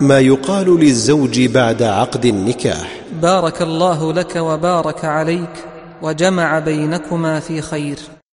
ما يقال للزوج بعد عقد النكاح. بارك الله لك وبارك عليك وجمع بينكما في خير.